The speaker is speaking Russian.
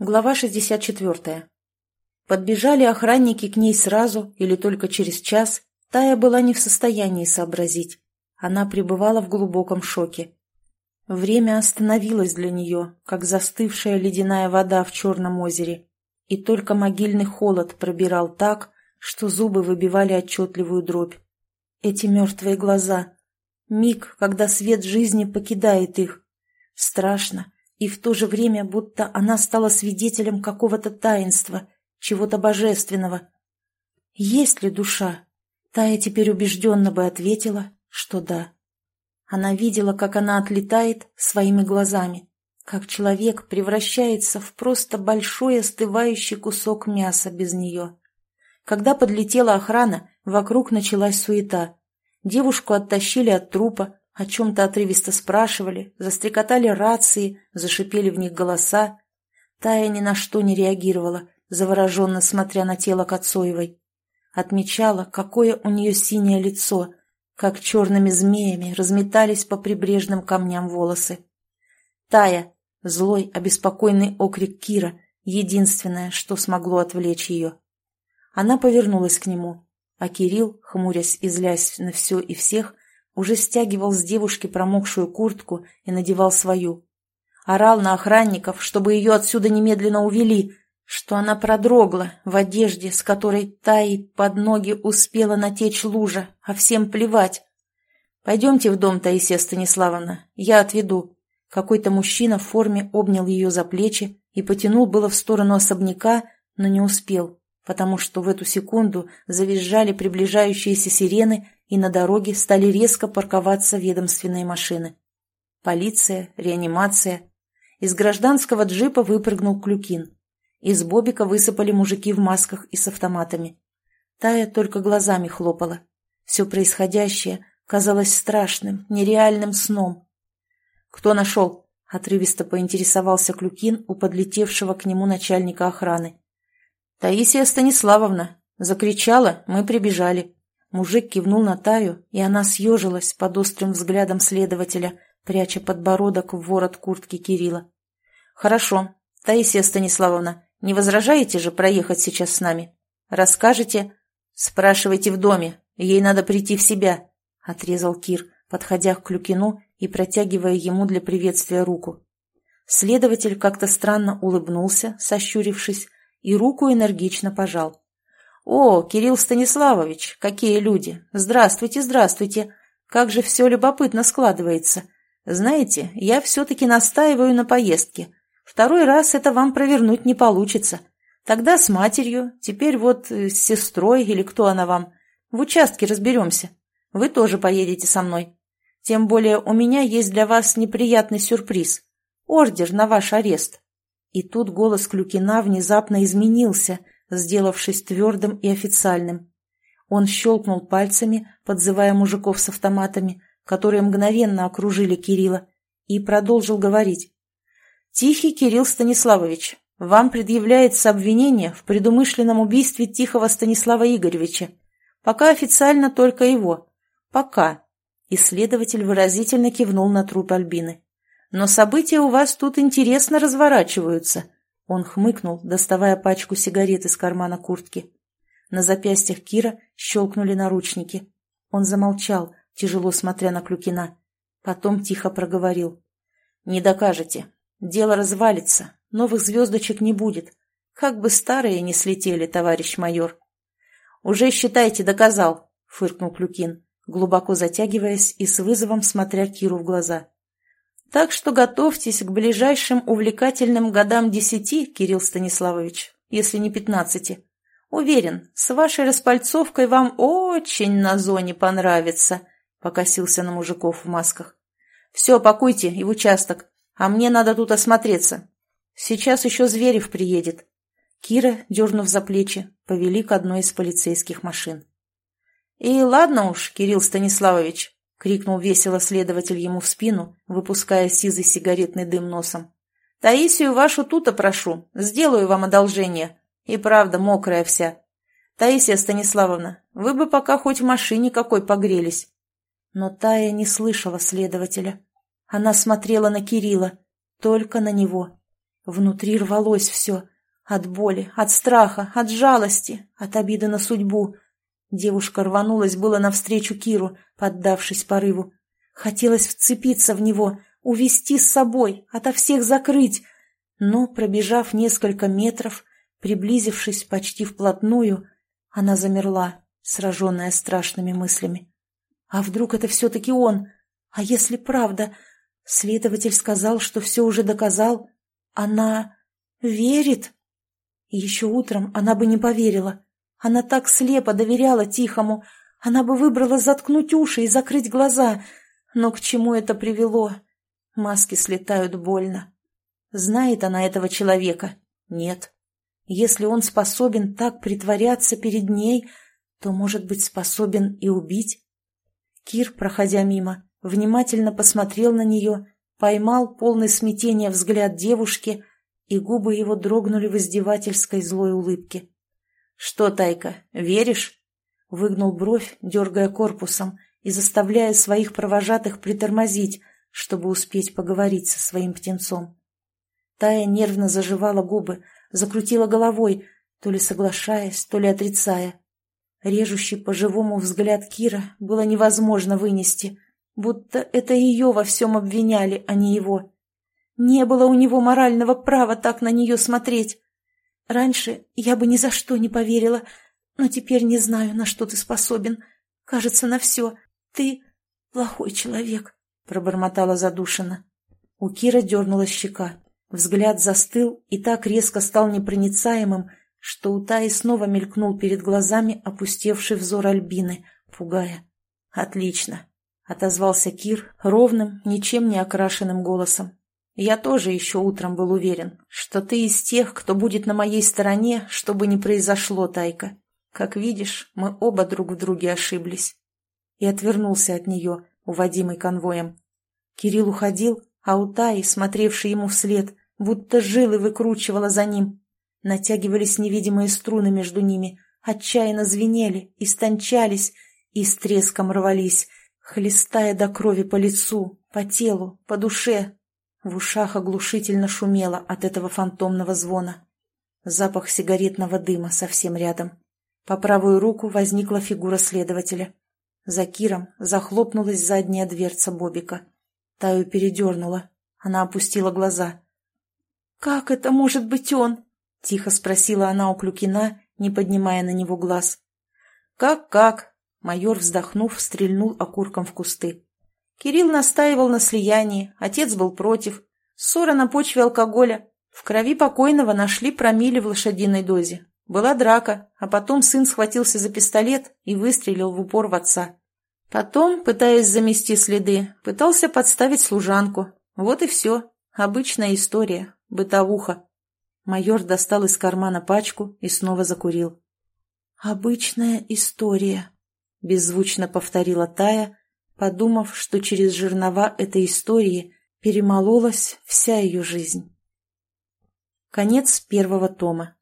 Глава 64. Подбежали охранники к ней сразу или только через час, Тая была не в состоянии сообразить. Она пребывала в глубоком шоке. Время остановилось для нее, как застывшая ледяная вода в Черном озере, и только могильный холод пробирал так, что зубы выбивали отчетливую дробь. Эти мертвые глаза. Миг, когда свет жизни покидает их. Страшно, и в то же время будто она стала свидетелем какого-то таинства, чего-то божественного. Есть ли душа? Тая теперь убежденно бы ответила, что да. Она видела, как она отлетает своими глазами, как человек превращается в просто большой остывающий кусок мяса без нее. Когда подлетела охрана, вокруг началась суета. Девушку оттащили от трупа, о чем-то отрывисто спрашивали, застрекотали рации, зашипели в них голоса. Тая ни на что не реагировала, завороженно смотря на тело Коцоевой. Отмечала, какое у нее синее лицо, как черными змеями разметались по прибрежным камням волосы. Тая, злой, обеспокоенный окрик Кира, единственное, что смогло отвлечь ее. Она повернулась к нему, а Кирилл, хмурясь и злясь на все и всех, уже стягивал с девушки промокшую куртку и надевал свою. Орал на охранников, чтобы ее отсюда немедленно увели, что она продрогла в одежде, с которой Таи под ноги успела натечь лужа, а всем плевать. «Пойдемте в дом, Таисия Станиславовна, я отведу». Какой-то мужчина в форме обнял ее за плечи и потянул было в сторону особняка, но не успел, потому что в эту секунду завизжали приближающиеся сирены и на дороге стали резко парковаться ведомственные машины. Полиция, реанимация. Из гражданского джипа выпрыгнул Клюкин. Из бобика высыпали мужики в масках и с автоматами. Тая только глазами хлопала. Все происходящее казалось страшным, нереальным сном. «Кто нашел?» — отрывисто поинтересовался Клюкин у подлетевшего к нему начальника охраны. «Таисия Станиславовна!» Закричала, мы прибежали. Мужик кивнул на Таю, и она съежилась под острым взглядом следователя, пряча подбородок в ворот куртки Кирилла. «Хорошо. Таисия Станиславовна, не возражаете же проехать сейчас с нами? Расскажете?» «Спрашивайте в доме. Ей надо прийти в себя», — отрезал Кир, подходя к Клюкину и протягивая ему для приветствия руку. Следователь как-то странно улыбнулся, сощурившись, и руку энергично пожал. «О, Кирилл Станиславович, какие люди! Здравствуйте, здравствуйте! Как же все любопытно складывается! Знаете, я все-таки настаиваю на поездке. Второй раз это вам провернуть не получится. Тогда с матерью, теперь вот э, с сестрой или кто она вам. В участке разберемся. Вы тоже поедете со мной. Тем более у меня есть для вас неприятный сюрприз. Ордер на ваш арест». И тут голос Клюкина внезапно изменился – сделавшись твердым и официальным. Он щелкнул пальцами, подзывая мужиков с автоматами, которые мгновенно окружили Кирилла, и продолжил говорить. «Тихий Кирилл Станиславович, вам предъявляется обвинение в предумышленном убийстве Тихого Станислава Игоревича. Пока официально только его. Пока». Исследователь выразительно кивнул на труп Альбины. «Но события у вас тут интересно разворачиваются. Он хмыкнул, доставая пачку сигарет из кармана куртки. На запястьях Кира щелкнули наручники. Он замолчал, тяжело смотря на Клюкина. Потом тихо проговорил. «Не докажете. Дело развалится. Новых звездочек не будет. Как бы старые не слетели, товарищ майор». «Уже, считайте, доказал», — фыркнул Клюкин, глубоко затягиваясь и с вызовом смотря Киру в глаза. Так что готовьтесь к ближайшим увлекательным годам десяти, Кирилл Станиславович, если не пятнадцати. Уверен, с вашей распальцовкой вам очень на зоне понравится, покосился на мужиков в масках. Все, пакуйте и в участок, а мне надо тут осмотреться. Сейчас еще Зверев приедет. Кира, дернув за плечи, повели к одной из полицейских машин. И ладно уж, Кирилл Станиславович, — крикнул весело следователь ему в спину, выпуская сизый сигаретный дым носом. «Таисию вашу тута прошу, сделаю вам одолжение. И правда, мокрая вся. Таисия Станиславовна, вы бы пока хоть в машине какой погрелись». Но Тая не слышала следователя. Она смотрела на Кирилла, только на него. Внутри рвалось все. От боли, от страха, от жалости, от обиды на судьбу. Девушка рванулась было навстречу Киру, поддавшись порыву. Хотелось вцепиться в него, увести с собой, ото всех закрыть. Но, пробежав несколько метров, приблизившись почти вплотную, она замерла, сраженная страшными мыслями. А вдруг это все-таки он? А если правда? Следователь сказал, что все уже доказал. Она верит? Еще утром она бы не поверила. Она так слепо доверяла Тихому. Она бы выбрала заткнуть уши и закрыть глаза. Но к чему это привело? Маски слетают больно. Знает она этого человека? Нет. Если он способен так притворяться перед ней, то, может быть, способен и убить? Кир, проходя мимо, внимательно посмотрел на нее, поймал полный смятения взгляд девушки, и губы его дрогнули в издевательской злой улыбке. «Что, Тайка, веришь?» Выгнул бровь, дергая корпусом и заставляя своих провожатых притормозить, чтобы успеть поговорить со своим птенцом. Тая нервно заживала губы, закрутила головой, то ли соглашаясь, то ли отрицая. Режущий по-живому взгляд Кира было невозможно вынести, будто это ее во всем обвиняли, а не его. Не было у него морального права так на нее смотреть. Раньше я бы ни за что не поверила, но теперь не знаю, на что ты способен. Кажется, на все. Ты плохой человек, — пробормотала задушенно. У Кира дернулась щека. Взгляд застыл и так резко стал непроницаемым, что у Таи снова мелькнул перед глазами опустевший взор Альбины, пугая. «Отлично», — отозвался Кир ровным, ничем не окрашенным голосом. «Я тоже еще утром был уверен, что ты из тех, кто будет на моей стороне, что бы ни произошло, Тайка. Как видишь, мы оба друг в друге ошиблись». И отвернулся от нее, уводимый конвоем. Кирилл уходил, а у Таи, смотревшей ему вслед, будто жилы выкручивала за ним. Натягивались невидимые струны между ними, отчаянно звенели, истончались и с треском рвались, хлестая до крови по лицу, по телу, по душе. В ушах оглушительно шумело от этого фантомного звона. Запах сигаретного дыма совсем рядом. По правую руку возникла фигура следователя. За Киром захлопнулась задняя дверца Бобика. Таю передернула. Она опустила глаза. «Как это может быть он?» — тихо спросила она у Клюкина, не поднимая на него глаз. «Как-как?» — майор, вздохнув, стрельнул окурком в кусты. Кирилл настаивал на слиянии, отец был против. Ссора на почве алкоголя. В крови покойного нашли промили в лошадиной дозе. Была драка, а потом сын схватился за пистолет и выстрелил в упор в отца. Потом, пытаясь замести следы, пытался подставить служанку. Вот и все. Обычная история, бытовуха. Майор достал из кармана пачку и снова закурил. «Обычная история», — беззвучно повторила Тая, подумав, что через жернова этой истории перемололась вся ее жизнь. Конец первого тома.